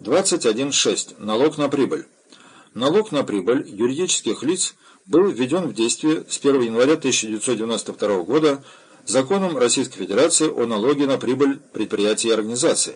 21.6. Налог на прибыль. Налог на прибыль юридических лиц был введен в действие с 1 января 1992 года Законом Российской Федерации о налоге на прибыль предприятий и организаций.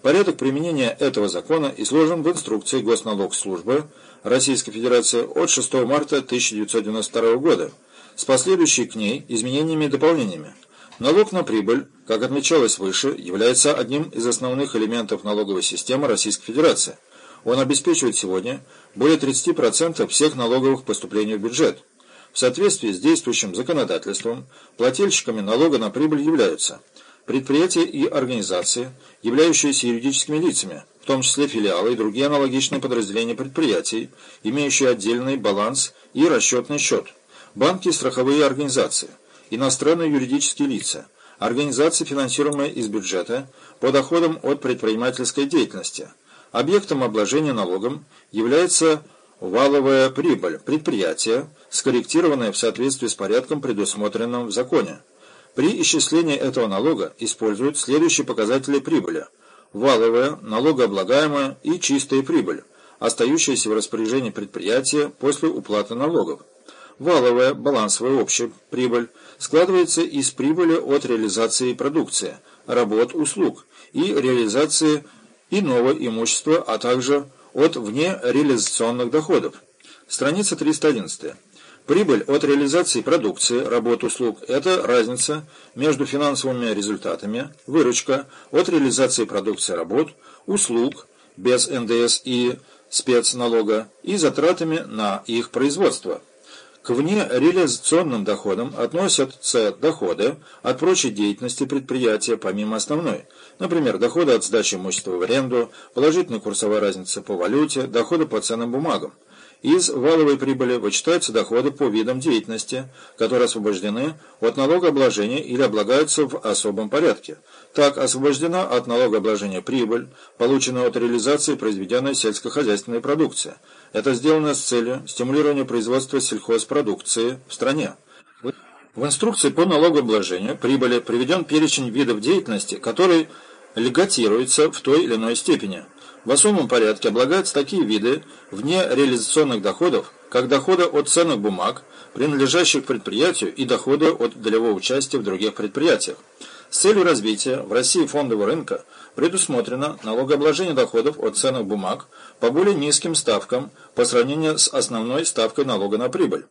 Порядок применения этого закона изложен в инструкции Госналогслужбы Российской Федерации от 6 марта 1992 года с последующей к ней изменениями и дополнениями. Налог на прибыль, как отмечалось выше, является одним из основных элементов налоговой системы Российской Федерации. Он обеспечивает сегодня более 30% всех налоговых поступлений в бюджет. В соответствии с действующим законодательством, плательщиками налога на прибыль являются предприятия и организации, являющиеся юридическими лицами, в том числе филиалы и другие аналогичные подразделения предприятий, имеющие отдельный баланс и расчетный счет, банки и страховые организации, иностранные юридические лица, организации, финансируемые из бюджета по доходам от предпринимательской деятельности. Объектом обложения налогом является валовая прибыль предприятия, скорректированная в соответствии с порядком, предусмотренным в законе. При исчислении этого налога используют следующие показатели прибыли. Валовая, налогооблагаемая и чистая прибыль, остающаяся в распоряжении предприятия после уплаты налогов. Валовая, балансовая общая прибыль складывается из прибыли от реализации продукции, работ, услуг и реализации иного имущества, а также от внереализационных доходов. Страница 311. Прибыль от реализации продукции, работ, услуг – это разница между финансовыми результатами, выручка от реализации продукции, работ, услуг без НДС и спецналога и затратами на их производство. К внереализационным доходам относятся доходы от прочей деятельности предприятия помимо основной, например, доходы от сдачи имущества в аренду, положительная курсовая разница по валюте, доходы по ценным бумагам. Из валовой прибыли вычитаются доходы по видам деятельности, которые освобождены от налогообложения или облагаются в особом порядке. Так освобождена от налогообложения прибыль, полученная от реализации произведенной сельскохозяйственной продукции. Это сделано с целью стимулирования производства сельхозпродукции в стране. В инструкции по налогообложению прибыли приведен перечень видов деятельности, который льготируется в той или иной степени – в особом порядке облагаются такие виды вне реализационных доходов, как доходы от ценных бумаг, принадлежащих предприятию, и доходы от долевого участия в других предприятиях. С целью развития в России фондового рынка предусмотрено налогообложение доходов от ценных бумаг по более низким ставкам по сравнению с основной ставкой налога на прибыль.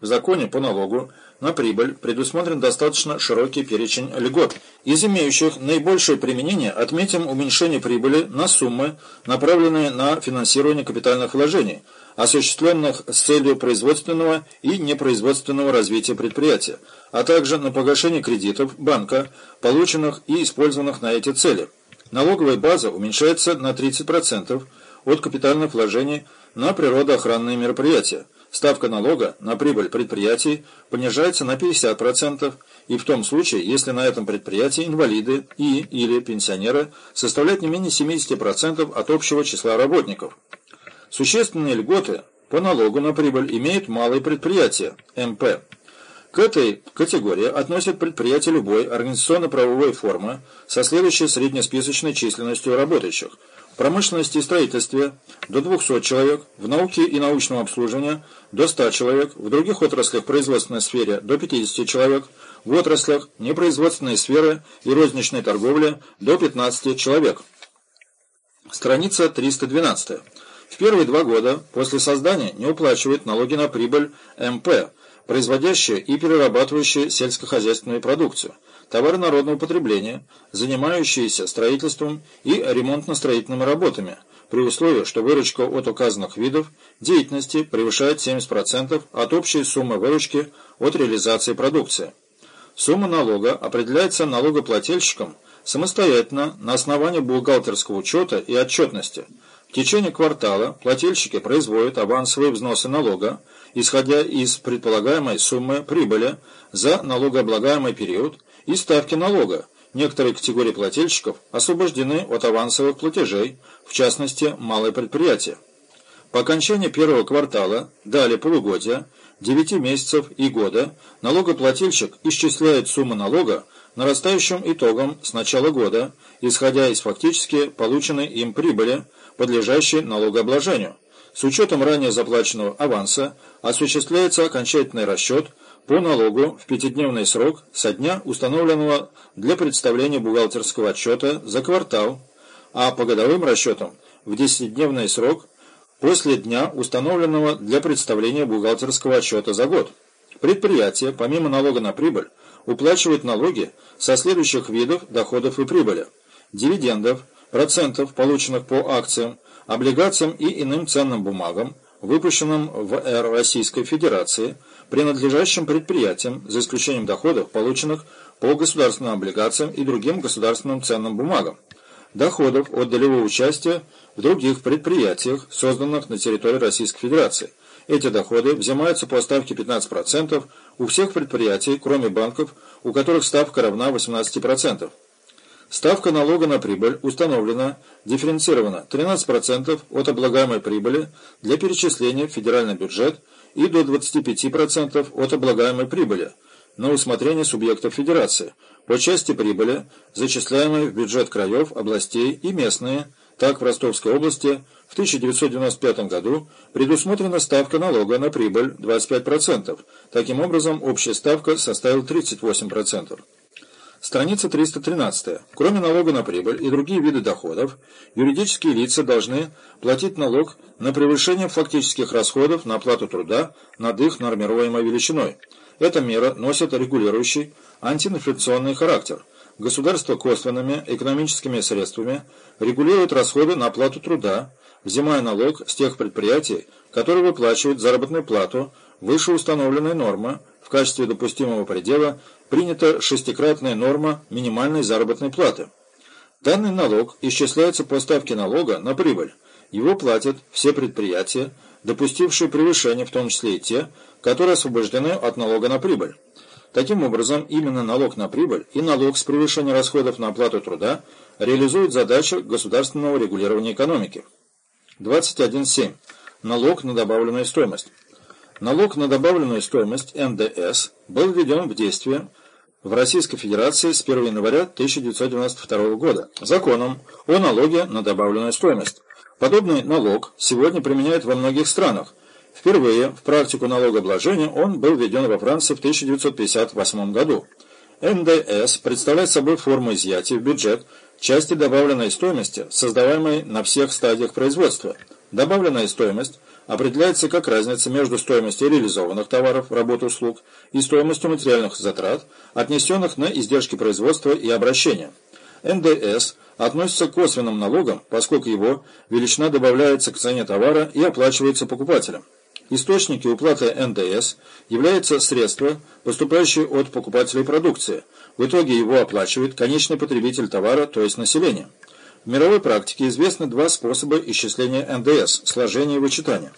В законе по налогу на прибыль предусмотрен достаточно широкий перечень льгот. Из имеющих наибольшее применение отметим уменьшение прибыли на суммы, направленные на финансирование капитальных вложений, осуществленных с целью производственного и непроизводственного развития предприятия, а также на погашение кредитов банка, полученных и использованных на эти цели. Налоговая база уменьшается на 30% от капитальных вложений на природоохранные мероприятия. Ставка налога на прибыль предприятий понижается на 50%, и в том случае, если на этом предприятии инвалиды и или пенсионеры составляют не менее 70% от общего числа работников. Существенные льготы по налогу на прибыль имеют малые предприятия, МП. К этой категории относят предприятия любой организационно-правовой формы со следующей среднесписочной численностью работающих – промышленности и строительстве до 200 человек, в науке и научном обслуживании до 100 человек, в других отраслях производственной сфере до 50 человек, в отраслях непроизводственной сферы и розничной торговли до 15 человек. Страница 312. В первые два года после создания не уплачивает налоги на прибыль МП, производящие и перерабатывающие сельскохозяйственную продукцию – товары народного потребления, занимающиеся строительством и ремонтно-строительными работами, при условии, что выручка от указанных видов деятельности превышает 70% от общей суммы выручки от реализации продукции. Сумма налога определяется налогоплательщиком самостоятельно на основании бухгалтерского учета и отчетности. В течение квартала плательщики производят авансовые взносы налога, исходя из предполагаемой суммы прибыли за налогооблагаемый период – и ставки налога. Некоторые категории плательщиков освобождены от авансовых платежей, в частности, малые предприятия. По окончании первого квартала, далее полугодия, 9 месяцев и года, налогоплательщик исчисляет сумму налога, нарастающим итогом с начала года, исходя из фактически полученной им прибыли, подлежащей налогообложению. С учетом ранее заплаченного аванса осуществляется окончательный расчет по налогу в пятидневный срок со дня, установленного для представления бухгалтерского отчета за квартал, а по годовым расчетам в десятидневный срок после дня, установленного для представления бухгалтерского отчета за год. Предприятие, помимо налога на прибыль, уплачивает налоги со следующих видов доходов и прибыли. Дивидендов, процентов, полученных по акциям, облигациям и иным ценным бумагам, выпущенным в РФ Российской Федерации, принадлежащим предприятиям, за исключением доходов, полученных по государственным облигациям и другим государственным ценным бумагам, доходов от долевого участия в других предприятиях, созданных на территории Российской Федерации. Эти доходы взимаются по ставке 15% у всех предприятий, кроме банков, у которых ставка равна 18%. Ставка налога на прибыль установлена дифференцирована 13% от облагаемой прибыли для перечисления в федеральный бюджет и до 25% от облагаемой прибыли на усмотрение субъектов федерации по части прибыли, зачисляемой в бюджет краев, областей и местные. Так, в Ростовской области в 1995 году предусмотрена ставка налога на прибыль 25%. Таким образом, общая ставка составила 38%. Страница 313. Кроме налога на прибыль и другие виды доходов, юридические лица должны платить налог на превышение фактических расходов на оплату труда над их нормируемой величиной. Эта мера носит регулирующий антиинфляционный характер. Государство косвенными экономическими средствами регулирует расходы на оплату труда, взимая налог с тех предприятий, которые выплачивают заработную плату выше установленной нормы, в качестве допустимого предела принята шестикратная норма минимальной заработной платы. Данный налог исчисляется по ставке налога на прибыль. Его платят все предприятия, допустившие превышение, в том числе и те, которые освобождены от налога на прибыль. Таким образом, именно налог на прибыль и налог с превышения расходов на оплату труда реализуют задачу государственного регулирования экономики. 21.7. Налог на добавленную стоимость. Налог на добавленную стоимость НДС был введен в действие в Российской Федерации с 1 января 1992 года законом о налоге на добавленную стоимость. Подобный налог сегодня применяют во многих странах. Впервые в практику налогообложения он был введен во Франции в 1958 году. НДС представляет собой форму изъятия в бюджет части добавленной стоимости, создаваемой на всех стадиях производства. Добавленная стоимость определяется как разница между стоимостью реализованных товаров, работ, услуг и стоимостью материальных затрат, отнесенных на издержки производства и обращения. НДС относится к косвенным налогам, поскольку его величина добавляется к цене товара и оплачивается покупателем. Источники уплаты НДС являются средства, поступающие от покупателей продукции. В итоге его оплачивает конечный потребитель товара, то есть население. В мировой практике известны два способа исчисления НДС – сложение и вычитание.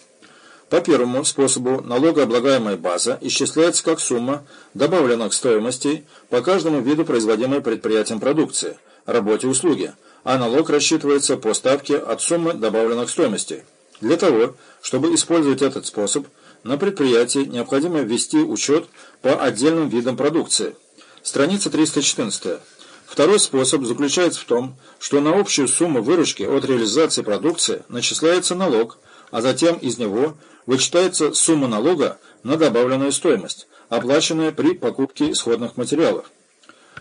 По первому способу налогооблагаемая база исчисляется как сумма добавленных стоимостей по каждому виду производимой предприятием продукции, работе услуги, а налог рассчитывается по ставке от суммы добавленных стоимостей. Для того, чтобы использовать этот способ, на предприятии необходимо ввести учет по отдельным видам продукции. Страница 314. Второй способ заключается в том, что на общую сумму выручки от реализации продукции начисляется налог, а затем из него вычитается сумма налога на добавленную стоимость, оплаченная при покупке исходных материалов.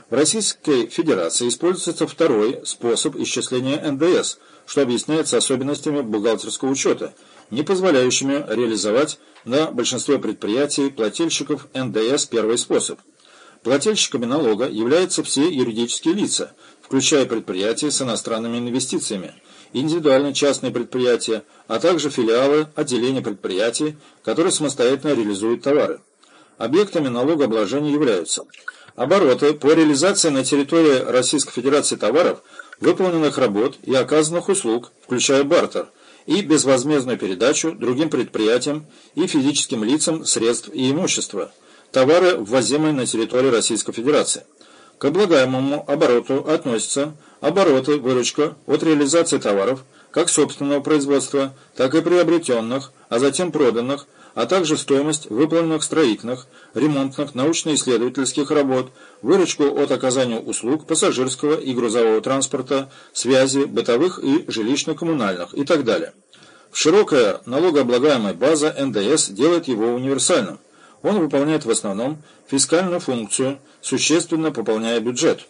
В Российской Федерации используется второй способ исчисления НДС, что объясняется особенностями бухгалтерского учета, не позволяющими реализовать на большинстве предприятий плательщиков НДС первый способ – Плательщиками налога являются все юридические лица, включая предприятия с иностранными инвестициями, индивидуальные частные предприятия, а также филиалы, отделения предприятий, которые самостоятельно реализуют товары. Объектами налогообложения являются обороты по реализации на территории Российской Федерации товаров, выполненных работ и оказанных услуг, включая бартер, и безвозмездную передачу другим предприятиям и физическим лицам средств и имущества – товары, ввозимые на территорию Российской Федерации. К облагаемому обороту относятся обороты, выручка от реализации товаров, как собственного производства, так и приобретенных, а затем проданных, а также стоимость выполненных строительных, ремонтных, научно-исследовательских работ, выручку от оказания услуг пассажирского и грузового транспорта, связи, бытовых и жилищно-коммунальных и так далее. Широкая налогооблагаемая база НДС делает его универсальным. Он выполняет в основном фискальную функцию, существенно пополняя бюджет.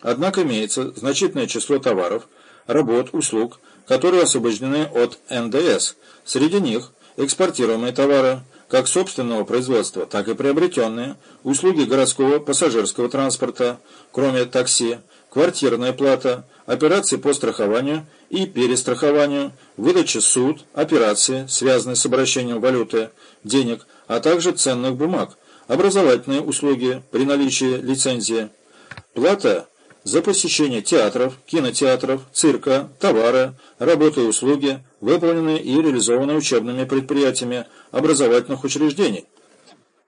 Однако имеется значительное число товаров, работ, услуг, которые освобождены от НДС. Среди них экспортируемые товары, как собственного производства, так и приобретенные, услуги городского пассажирского транспорта, кроме такси, квартирная плата, операции по страхованию и перестрахованию, выдача суд, операции, связанные с обращением валюты, денег, а также ценных бумаг, образовательные услуги при наличии лицензии, плата за посещение театров, кинотеатров, цирка, товары, работы и услуги, выполненные и реализованные учебными предприятиями образовательных учреждений.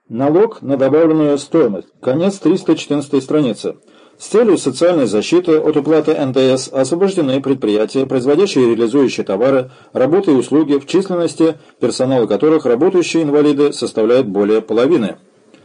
Налог на добавленную стоимость. Конец 314 страницы. С целью социальной защиты от уплаты НДС освобождены предприятия, производящие и реализующие товары, работы и услуги, в численности персонала которых работающие инвалиды составляют более половины.